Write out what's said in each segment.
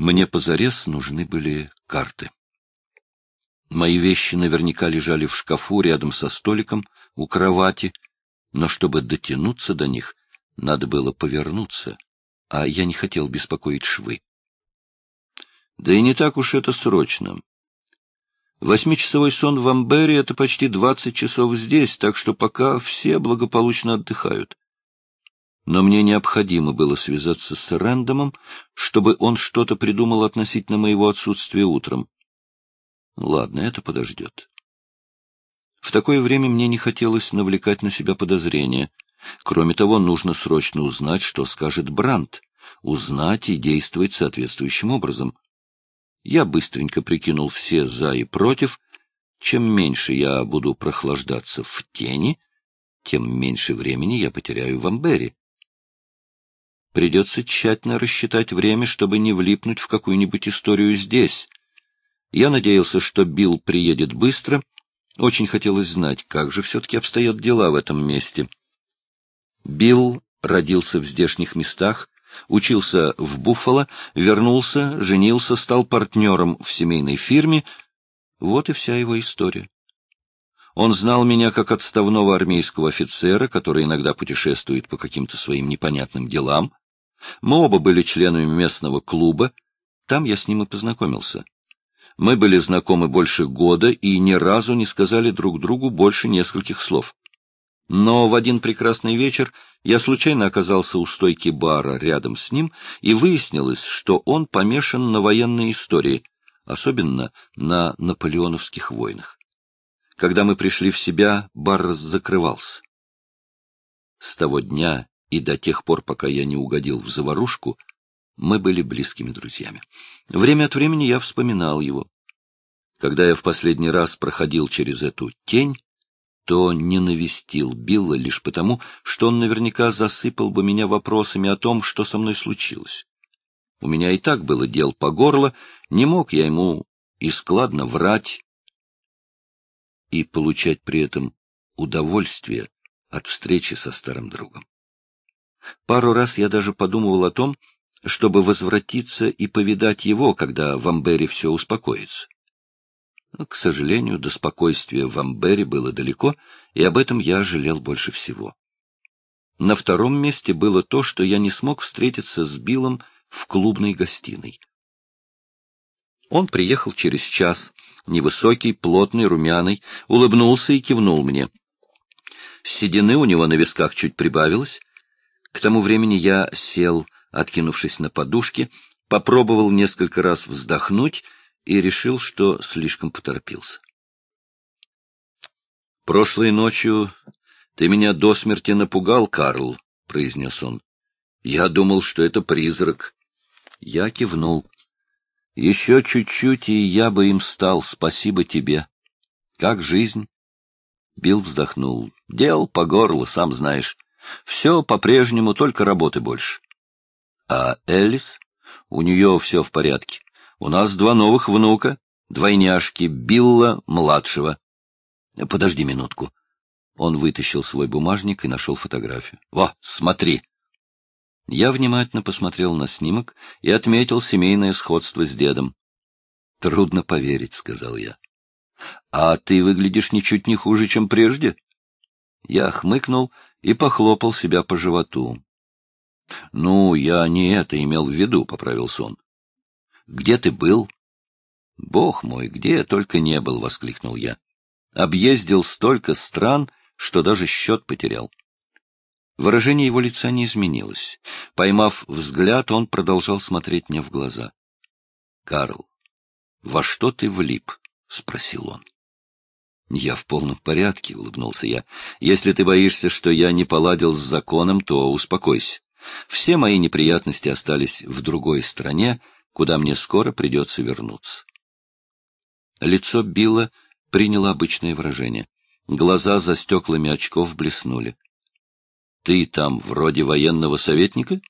Мне позарез нужны были карты. Мои вещи наверняка лежали в шкафу рядом со столиком, у кровати, но чтобы дотянуться до них, надо было повернуться, а я не хотел беспокоить швы. Да и не так уж это срочно. Восьмичасовой сон в Амбере — это почти двадцать часов здесь, так что пока все благополучно отдыхают. Но мне необходимо было связаться с Рэндомом, чтобы он что-то придумал относительно моего отсутствия утром. Ладно, это подождет. В такое время мне не хотелось навлекать на себя подозрения. Кроме того, нужно срочно узнать, что скажет Брандт, узнать и действовать соответствующим образом. Я быстренько прикинул все «за» и «против». Чем меньше я буду прохлаждаться в тени, тем меньше времени я потеряю в Амбере. Придется тщательно рассчитать время, чтобы не влипнуть в какую-нибудь историю здесь. Я надеялся, что Билл приедет быстро. Очень хотелось знать, как же все-таки обстоят дела в этом месте. Билл родился в здешних местах, Учился в Буффало, вернулся, женился, стал партнером в семейной фирме. Вот и вся его история. Он знал меня как отставного армейского офицера, который иногда путешествует по каким-то своим непонятным делам. Мы оба были членами местного клуба. Там я с ним и познакомился. Мы были знакомы больше года и ни разу не сказали друг другу больше нескольких слов. Но в один прекрасный вечер я случайно оказался у стойки бара рядом с ним, и выяснилось, что он помешан на военной истории, особенно на наполеоновских войнах. Когда мы пришли в себя, бар закрывался. С того дня и до тех пор, пока я не угодил в заварушку, мы были близкими друзьями. Время от времени я вспоминал его. Когда я в последний раз проходил через эту тень, то не навестил Билла лишь потому, что он наверняка засыпал бы меня вопросами о том, что со мной случилось. У меня и так было дел по горло, не мог я ему и складно врать и получать при этом удовольствие от встречи со старым другом. Пару раз я даже подумывал о том, чтобы возвратиться и повидать его, когда в Амбере все успокоится. Но, к сожалению, до спокойствия в Амбере было далеко, и об этом я жалел больше всего. На втором месте было то, что я не смог встретиться с Биллом в клубной гостиной. Он приехал через час, невысокий, плотный, румяный, улыбнулся и кивнул мне. Седины у него на висках чуть прибавилось. К тому времени я сел, откинувшись на подушке, попробовал несколько раз вздохнуть и решил, что слишком поторопился. «Прошлой ночью ты меня до смерти напугал, Карл», — произнес он. «Я думал, что это призрак». Я кивнул. «Еще чуть-чуть, и я бы им стал. Спасибо тебе. Как жизнь?» Билл вздохнул. «Дел по горло, сам знаешь. Все по-прежнему, только работы больше». «А Элис? У нее все в порядке. У нас два новых внука, двойняшки Билла-младшего. Подожди минутку. Он вытащил свой бумажник и нашел фотографию. Во, смотри. Я внимательно посмотрел на снимок и отметил семейное сходство с дедом. Трудно поверить, сказал я. А ты выглядишь ничуть не хуже, чем прежде. Я хмыкнул и похлопал себя по животу. — Ну, я не это имел в виду, — поправился он. Где ты был? — Бог мой, где я только не был! — воскликнул я. Объездил столько стран, что даже счет потерял. Выражение его лица не изменилось. Поймав взгляд, он продолжал смотреть мне в глаза. — Карл, во что ты влип? — спросил он. — Я в полном порядке, — улыбнулся я. — Если ты боишься, что я не поладил с законом, то успокойся. Все мои неприятности остались в другой стране, — куда мне скоро придется вернуться. Лицо Билла приняло обычное выражение. Глаза за стеклами очков блеснули. — Ты там вроде военного советника?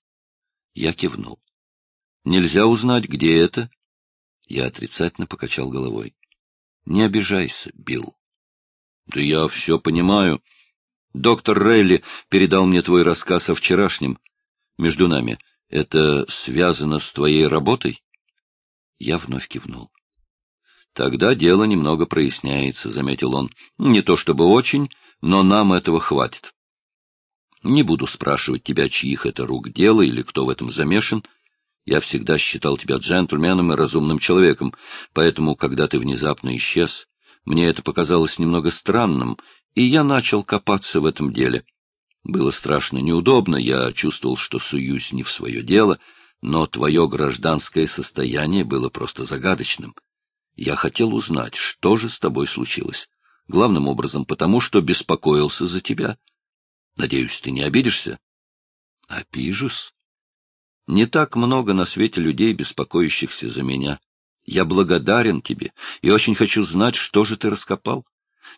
Я кивнул. — Нельзя узнать, где это? Я отрицательно покачал головой. — Не обижайся, Билл. — Да я все понимаю. Доктор Рейли передал мне твой рассказ о вчерашнем. Между нами — это связано с твоей работой? Я вновь кивнул. Тогда дело немного проясняется, — заметил он. Не то чтобы очень, но нам этого хватит. Не буду спрашивать тебя, чьих это рук дело или кто в этом замешан. Я всегда считал тебя джентльменом и разумным человеком, поэтому, когда ты внезапно исчез, мне это показалось немного странным, и я начал копаться в этом деле. Было страшно неудобно, я чувствовал, что суюсь не в свое дело, но твое гражданское состояние было просто загадочным. Я хотел узнать, что же с тобой случилось. Главным образом потому, что беспокоился за тебя. Надеюсь, ты не обидишься? Обижусь. Не так много на свете людей, беспокоящихся за меня. Я благодарен тебе и очень хочу знать, что же ты раскопал.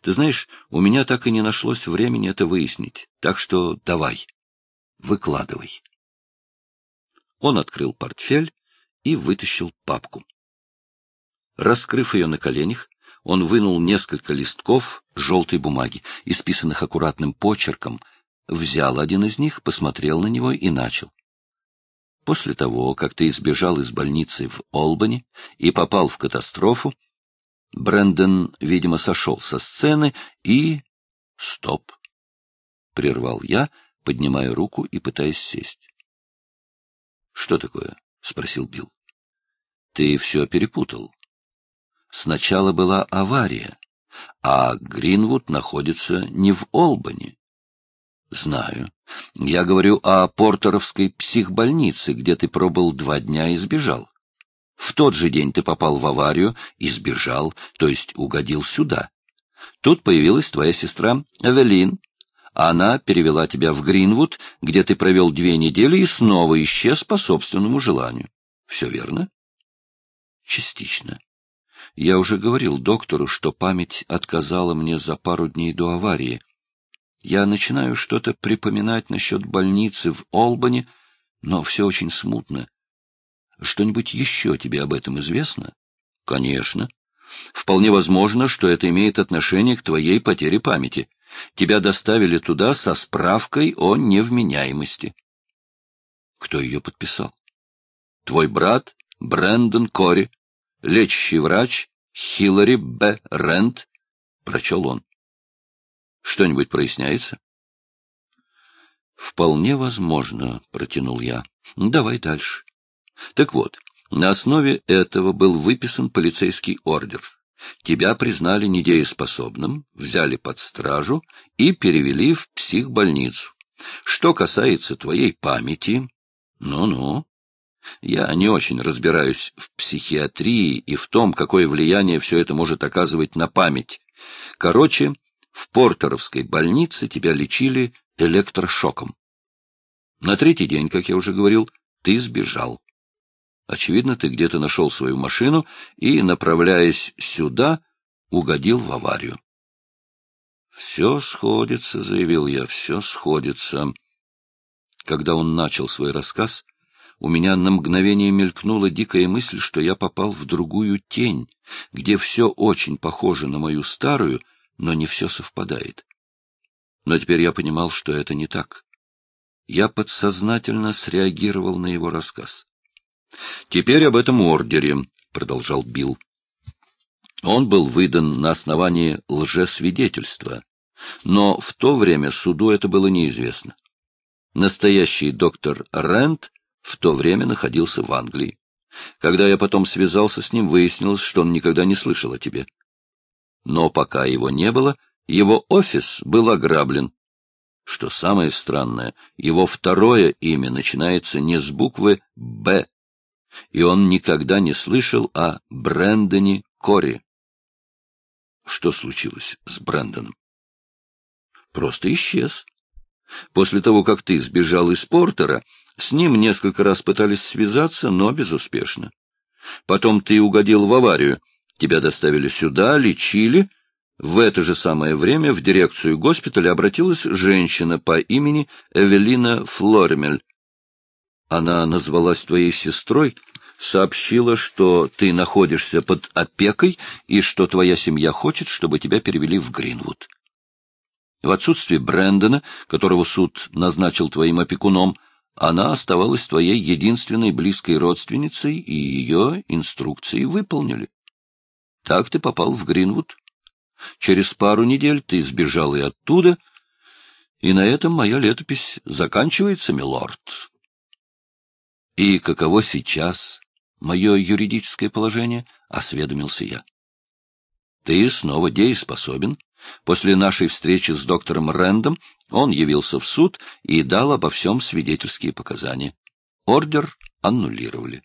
Ты знаешь, у меня так и не нашлось времени это выяснить, так что давай, выкладывай. Он открыл портфель и вытащил папку. Раскрыв ее на коленях, он вынул несколько листков желтой бумаги, исписанных аккуратным почерком, взял один из них, посмотрел на него и начал. После того, как ты избежал из больницы в Олбани и попал в катастрофу, Брэндон, видимо, сошел со сцены и... Стоп! — прервал я, поднимая руку и пытаясь сесть. — Что такое? — спросил Билл. — Ты все перепутал. Сначала была авария, а Гринвуд находится не в Олбани. Знаю. Я говорю о Портеровской психбольнице, где ты пробыл два дня и сбежал. В тот же день ты попал в аварию и сбежал, то есть угодил сюда. Тут появилась твоя сестра Эвелин. Она перевела тебя в Гринвуд, где ты провел две недели и снова исчез по собственному желанию. Все верно? Частично. Я уже говорил доктору, что память отказала мне за пару дней до аварии. Я начинаю что-то припоминать насчет больницы в Олбани, но все очень смутно. Что-нибудь еще тебе об этом известно? Конечно. Вполне возможно, что это имеет отношение к твоей потере памяти. Тебя доставили туда со справкой о невменяемости. Кто ее подписал? Твой брат Брэндон Кори, лечащий врач Хиллари Б. Рент, прочел он. Что-нибудь проясняется? Вполне возможно, протянул я. Давай дальше. Так вот, на основе этого был выписан полицейский ордер. Тебя признали недееспособным, взяли под стражу и перевели в психбольницу. Что касается твоей памяти... Ну-ну. Я не очень разбираюсь в психиатрии и в том, какое влияние все это может оказывать на память. Короче, в Портеровской больнице тебя лечили электрошоком. На третий день, как я уже говорил, ты сбежал. Очевидно, ты где-то нашел свою машину и, направляясь сюда, угодил в аварию. — Все сходится, — заявил я, — все сходится. Когда он начал свой рассказ, у меня на мгновение мелькнула дикая мысль, что я попал в другую тень, где все очень похоже на мою старую, но не все совпадает. Но теперь я понимал, что это не так. Я подсознательно среагировал на его рассказ. Теперь об этом ордере, — продолжал Билл. Он был выдан на основании лжесвидетельства, но в то время суду это было неизвестно. Настоящий доктор Рент в то время находился в Англии. Когда я потом связался с ним, выяснилось, что он никогда не слышал о тебе. Но пока его не было, его офис был ограблен. Что самое странное, его второе имя начинается не с буквы «Б», и он никогда не слышал о Брэндоне Кори. Что случилось с Брэндоном? Просто исчез. После того, как ты сбежал из Портера, с ним несколько раз пытались связаться, но безуспешно. Потом ты угодил в аварию, тебя доставили сюда, лечили. В это же самое время в дирекцию госпиталя обратилась женщина по имени Эвелина Флоремель, она назвалась твоей сестрой, сообщила, что ты находишься под опекой и что твоя семья хочет, чтобы тебя перевели в Гринвуд. В отсутствие Брэндона, которого суд назначил твоим опекуном, Она оставалась твоей единственной близкой родственницей, и ее инструкции выполнили. Так ты попал в Гринвуд. Через пару недель ты сбежал и оттуда, и на этом моя летопись заканчивается, милорд. И каково сейчас мое юридическое положение? — осведомился я. Ты снова дееспособен. После нашей встречи с доктором Рэндом он явился в суд и дал обо всем свидетельские показания. Ордер аннулировали.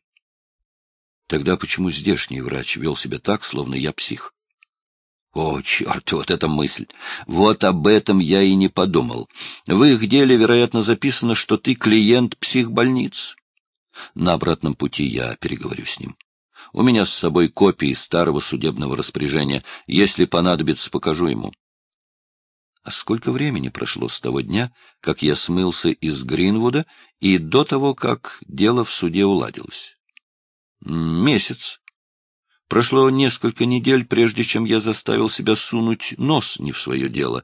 Тогда почему здешний врач вел себя так, словно я псих? О, черт, вот эта мысль! Вот об этом я и не подумал. В их деле, вероятно, записано, что ты клиент психбольниц. На обратном пути я переговорю с ним. У меня с собой копии старого судебного распоряжения. Если понадобится, покажу ему. А сколько времени прошло с того дня, как я смылся из Гринвуда и до того, как дело в суде уладилось? Месяц. Прошло несколько недель, прежде чем я заставил себя сунуть нос не в свое дело.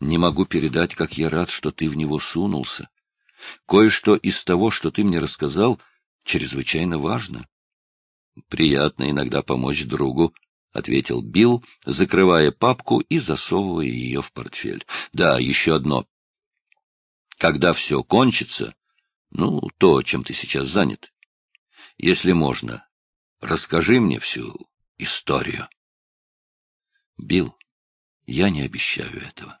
Не могу передать, как я рад, что ты в него сунулся. Кое-что из того, что ты мне рассказал, чрезвычайно важно. Приятно иногда помочь другу, — ответил Билл, закрывая папку и засовывая ее в портфель. — Да, еще одно. Когда все кончится, ну, то, чем ты сейчас занят, если можно, расскажи мне всю историю. Билл, я не обещаю этого.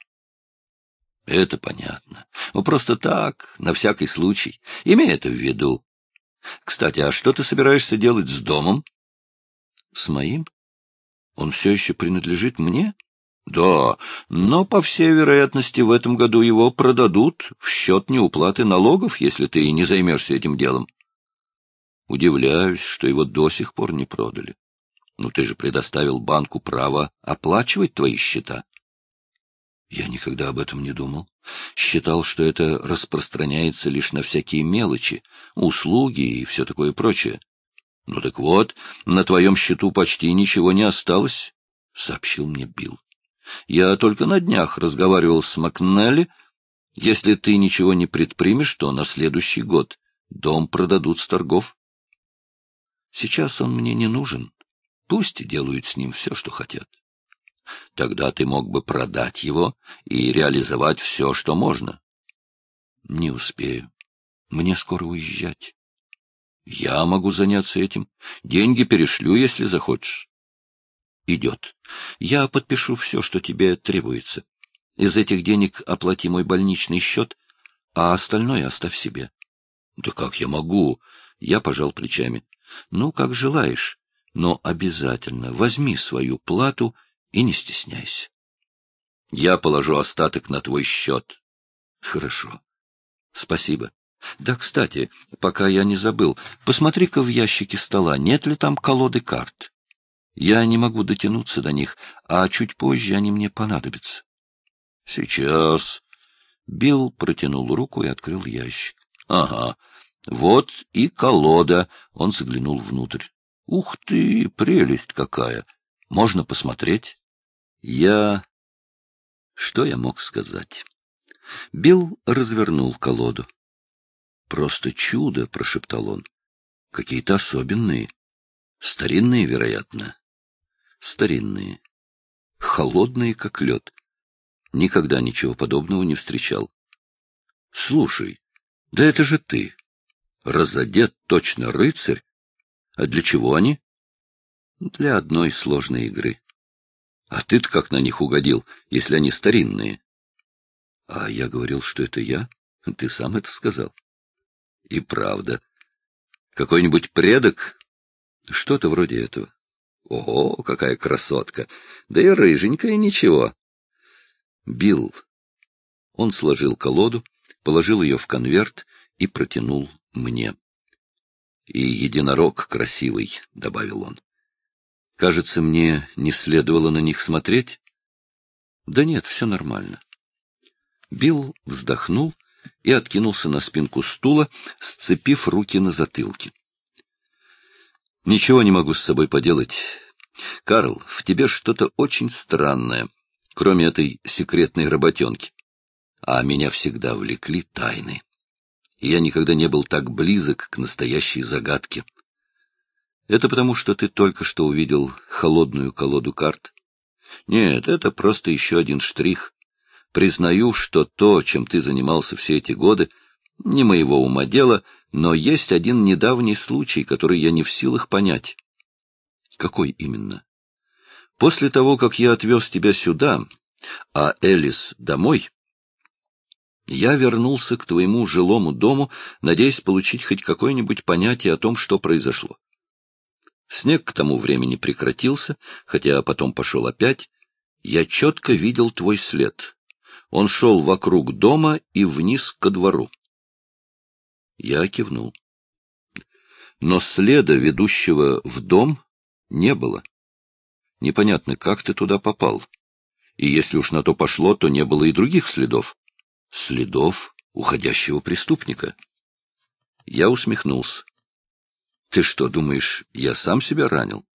Это понятно. Ну, просто так, на всякий случай. Имей это в виду. Кстати, а что ты собираешься делать с домом? С моим? Он все еще принадлежит мне? Да, но, по всей вероятности, в этом году его продадут в счет неуплаты налогов, если ты не займешься этим делом. Удивляюсь, что его до сих пор не продали. Но ты же предоставил банку право оплачивать твои счета. Я никогда об этом не думал. Считал, что это распространяется лишь на всякие мелочи, услуги и все такое прочее. — Ну так вот, на твоем счету почти ничего не осталось, — сообщил мне Билл. — Я только на днях разговаривал с Макнелли. Если ты ничего не предпримешь, то на следующий год дом продадут с торгов. Сейчас он мне не нужен. Пусть делают с ним все, что хотят. Тогда ты мог бы продать его и реализовать все, что можно. Не успею. Мне скоро уезжать. Я могу заняться этим. Деньги перешлю, если захочешь. Идет. Я подпишу все, что тебе требуется. Из этих денег оплати мой больничный счет, а остальное оставь себе. Да как я могу? Я пожал плечами. Ну, как желаешь, но обязательно возьми свою плату и не стесняйся. Я положу остаток на твой счет. Хорошо. Спасибо. Да, кстати, пока я не забыл, посмотри-ка в ящике стола, нет ли там колоды карт. Я не могу дотянуться до них, а чуть позже они мне понадобятся. Сейчас. Билл протянул руку и открыл ящик. Ага, вот и колода. Он заглянул внутрь. Ух ты, прелесть какая! Можно посмотреть? Я... Что я мог сказать? Билл развернул колоду. «Просто чудо!» — прошептал он. «Какие-то особенные. Старинные, вероятно. Старинные. Холодные, как лед. Никогда ничего подобного не встречал. Слушай, да это же ты. Разодет точно рыцарь. А для чего они? Для одной сложной игры. А ты-то как на них угодил, если они старинные? А я говорил, что это я. Ты сам это сказал. И правда. Какой-нибудь предок? Что-то вроде этого. Ого, какая красотка! Да и рыженькая ничего. Билл. Он сложил колоду, положил ее в конверт и протянул мне. И единорог красивый, — добавил он. Кажется, мне не следовало на них смотреть. Да нет, все нормально. Билл вздохнул и откинулся на спинку стула, сцепив руки на затылке. Ничего не могу с собой поделать. Карл, в тебе что-то очень странное, кроме этой секретной работенки. А меня всегда влекли тайны. И я никогда не был так близок к настоящей загадке. Это потому, что ты только что увидел холодную колоду карт? Нет, это просто еще один штрих. Признаю, что то, чем ты занимался все эти годы, не моего ума дело, но есть один недавний случай, который я не в силах понять. Какой именно? После того, как я отвез тебя сюда, а Элис домой, я вернулся к твоему жилому дому, надеясь получить хоть какое-нибудь понятие о том, что произошло. Снег к тому времени прекратился, хотя потом пошел опять. Я четко видел твой след. Он шел вокруг дома и вниз ко двору. Я кивнул. Но следа, ведущего в дом, не было. Непонятно, как ты туда попал. И если уж на то пошло, то не было и других следов. Следов уходящего преступника. Я усмехнулся. Ты что, думаешь, я сам себя ранил?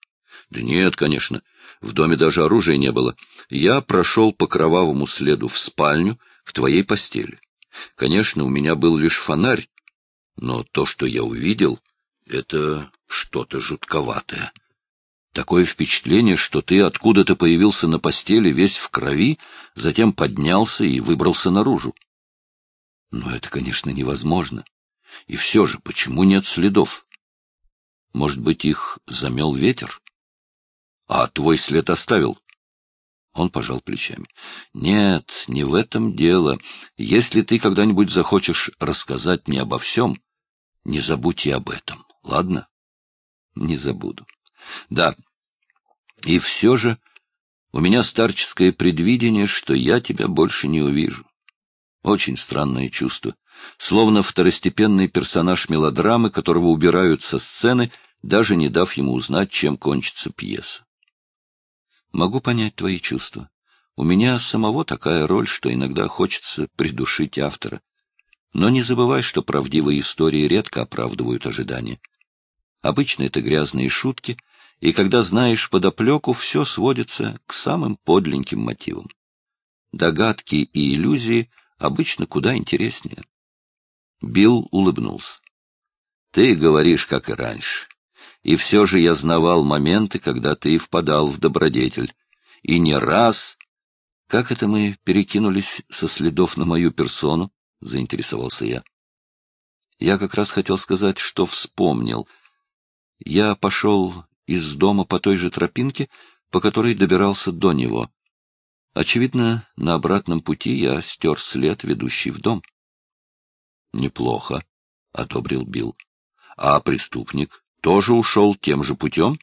Да нет, конечно. В доме даже оружия не было. Я прошел по кровавому следу в спальню к твоей постели. Конечно, у меня был лишь фонарь, но то, что я увидел, это что-то жутковатое. Такое впечатление, что ты откуда-то появился на постели весь в крови, затем поднялся и выбрался наружу. Но это, конечно, невозможно. И все же, почему нет следов? Может быть, их замел ветер? А твой след оставил? Он пожал плечами. Нет, не в этом дело. Если ты когда-нибудь захочешь рассказать мне обо всем, не забудь и об этом, ладно? Не забуду. Да. И все же у меня старческое предвидение, что я тебя больше не увижу. Очень странное чувство. Словно второстепенный персонаж мелодрамы, которого убирают со сцены, даже не дав ему узнать, чем кончится пьеса. Могу понять твои чувства. У меня самого такая роль, что иногда хочется придушить автора. Но не забывай, что правдивые истории редко оправдывают ожидания. Обычно это грязные шутки, и когда знаешь подоплеку, все сводится к самым подленьким мотивам. Догадки и иллюзии обычно куда интереснее. Билл улыбнулся. — Ты говоришь, как и раньше. И все же я знавал моменты, когда ты впадал в добродетель. И не раз... Как это мы перекинулись со следов на мою персону? — заинтересовался я. Я как раз хотел сказать, что вспомнил. Я пошел из дома по той же тропинке, по которой добирался до него. Очевидно, на обратном пути я стер след, ведущий в дом. — Неплохо, — одобрил Билл. — А преступник тоже ушел тем же путем?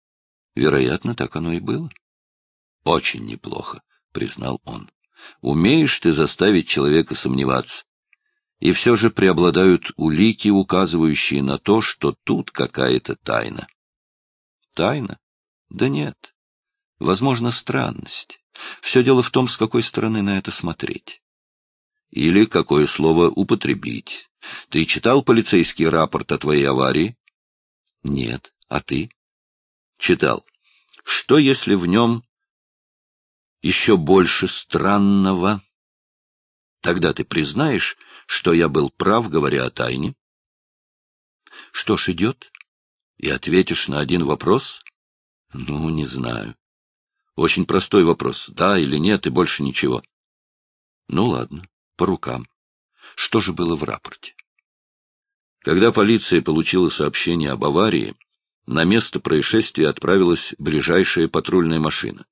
— Вероятно, так оно и было. — Очень неплохо, — признал он. Умеешь ты заставить человека сомневаться. И все же преобладают улики, указывающие на то, что тут какая-то тайна. Тайна? Да нет. Возможно, странность. Все дело в том, с какой стороны на это смотреть. Или какое слово употребить. Ты читал полицейский рапорт о твоей аварии? Нет. А ты? Читал. Что, если в нем еще больше странного. Тогда ты признаешь, что я был прав, говоря о тайне? Что ж, идет? И ответишь на один вопрос? Ну, не знаю. Очень простой вопрос, да или нет, и больше ничего. Ну, ладно, по рукам. Что же было в рапорте? Когда полиция получила сообщение об аварии, на место происшествия отправилась ближайшая патрульная машина.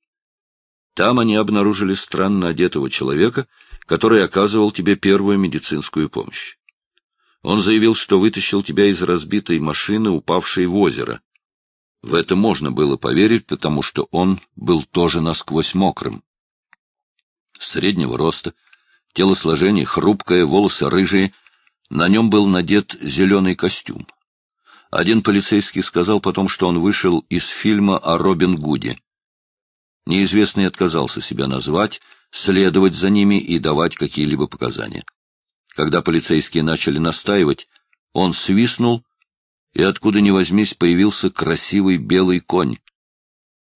Там они обнаружили странно одетого человека, который оказывал тебе первую медицинскую помощь. Он заявил, что вытащил тебя из разбитой машины, упавшей в озеро. В это можно было поверить, потому что он был тоже насквозь мокрым. Среднего роста, телосложение хрупкое, волосы рыжие, на нем был надет зеленый костюм. Один полицейский сказал потом, что он вышел из фильма о Робин Гуде. Неизвестный отказался себя назвать, следовать за ними и давать какие-либо показания. Когда полицейские начали настаивать, он свистнул, и откуда ни возьмись появился красивый белый конь.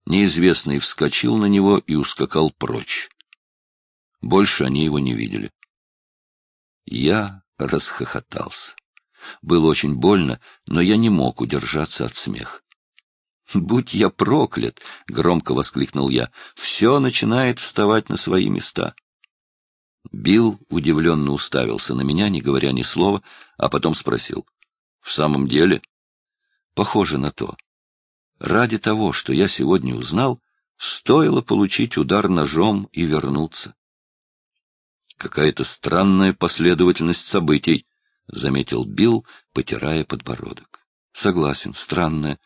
Неизвестный вскочил на него и ускакал прочь. Больше они его не видели. Я расхохотался. Было очень больно, но я не мог удержаться от смеха. «Будь я проклят!» — громко воскликнул я. «Все начинает вставать на свои места». Билл удивленно уставился на меня, не говоря ни слова, а потом спросил. «В самом деле?» «Похоже на то. Ради того, что я сегодня узнал, стоило получить удар ножом и вернуться». «Какая-то странная последовательность событий», — заметил Билл, потирая подбородок. «Согласен, странная»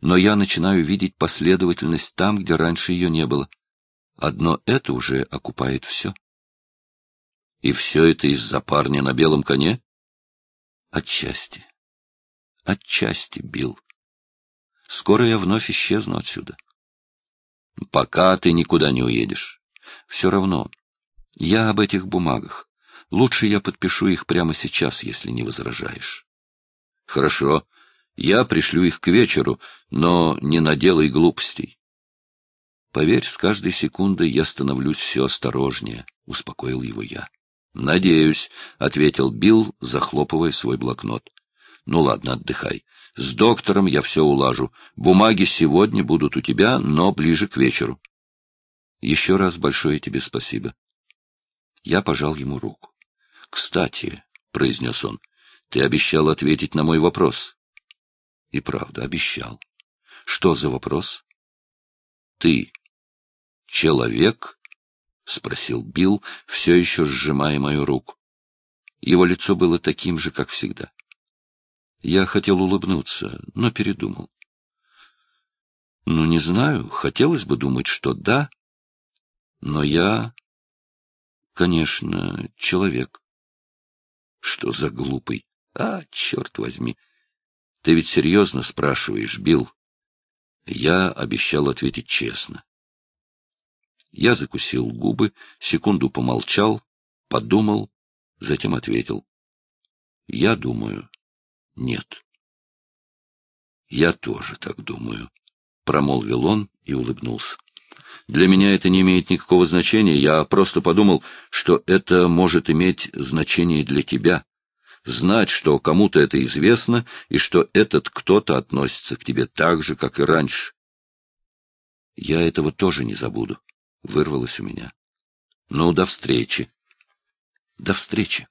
но я начинаю видеть последовательность там, где раньше ее не было. Одно это уже окупает все. И все это из-за парня на белом коне? Отчасти. Отчасти, Бил. Скоро я вновь исчезну отсюда. Пока ты никуда не уедешь. Все равно. Я об этих бумагах. Лучше я подпишу их прямо сейчас, если не возражаешь. Хорошо. Я пришлю их к вечеру, но не наделай глупостей. Поверь, с каждой секундой я становлюсь все осторожнее, — успокоил его я. — Надеюсь, — ответил Билл, захлопывая свой блокнот. — Ну ладно, отдыхай. С доктором я все улажу. Бумаги сегодня будут у тебя, но ближе к вечеру. Еще раз большое тебе спасибо. Я пожал ему руку. — Кстати, — произнес он, — ты обещал ответить на мой вопрос. И правда, обещал. Что за вопрос? Ты человек? спросил Билл, все еще сжимая мою руку. Его лицо было таким же, как всегда. Я хотел улыбнуться, но передумал. Ну, не знаю, хотелось бы думать, что да, но я, конечно, человек. Что за глупый? А, черт возьми! Ты ведь серьезно спрашиваешь, Билл? Я обещал ответить честно. Я закусил губы, секунду помолчал, подумал, затем ответил. Я думаю, нет. Я тоже так думаю, промолвил он и улыбнулся. Для меня это не имеет никакого значения, я просто подумал, что это может иметь значение для тебя знать, что кому-то это известно, и что этот кто-то относится к тебе так же, как и раньше. Я этого тоже не забуду, — вырвалось у меня. Ну, до встречи. До встречи.